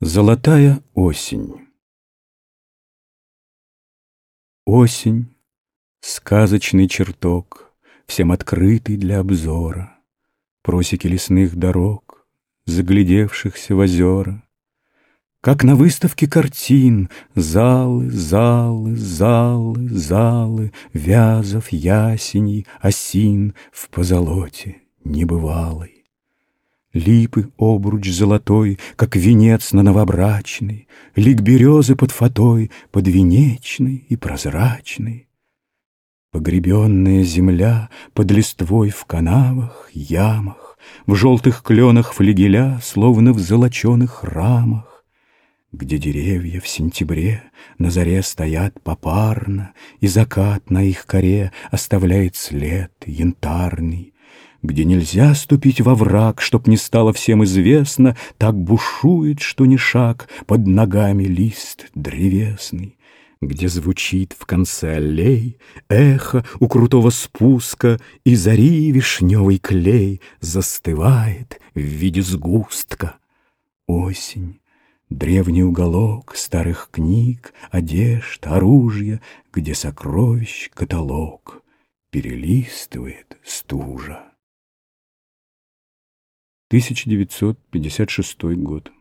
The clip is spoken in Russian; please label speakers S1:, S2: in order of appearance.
S1: Золотая осень Осень, сказочный чертог, Всем открытый для обзора, Просеки лесных дорог, Заглядевшихся в озера. Как на выставке картин, Залы, залы, залы, залы, Вязов, ясеней, осин В позолоте небывалой. Липы обруч золотой, Как венец на новобрачный, Лик березы под фатой, Подвенечный и прозрачный. Погребенная земля Под листвой в канавах, ямах, В желтых кленах флигеля, Словно в золоченых рамах, Где деревья в сентябре На заре стоят попарно, И закат на их коре Оставляет след янтарный, где нельзя ступить во враг, Чтоб не стало всем известно, Так бушует, что ни шаг, Под ногами лист древесный, Где звучит в конце аллей Эхо у крутого спуска, И зари вишневый клей Застывает в виде сгустка. Осень, древний уголок Старых книг, одежд, оружия, Где сокровищ каталог Перелистывает стужа. 1956 год.